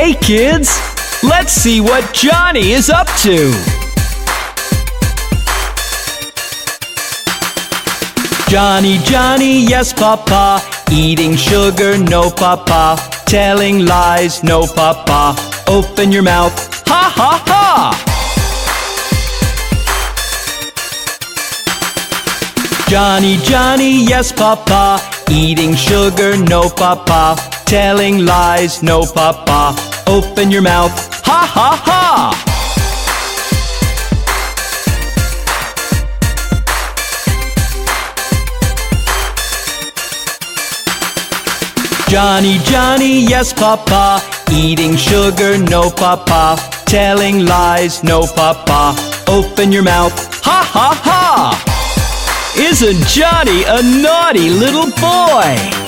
Hey kids, let's see what Johnny is up to. Johnny, Johnny, yes, Papa. Eating sugar, no, Papa. Telling lies, no, Papa. Open your mouth, ha ha ha! Johnny, Johnny, yes, Papa. Eating sugar, no, Papa. Telling lies, no, Papa. Open your mouth, ha ha ha! Johnny, Johnny, yes, Papa. Eating sugar, no, Papa. Telling lies, no, Papa. Open your mouth, ha ha ha! Isn't Johnny a naughty little boy?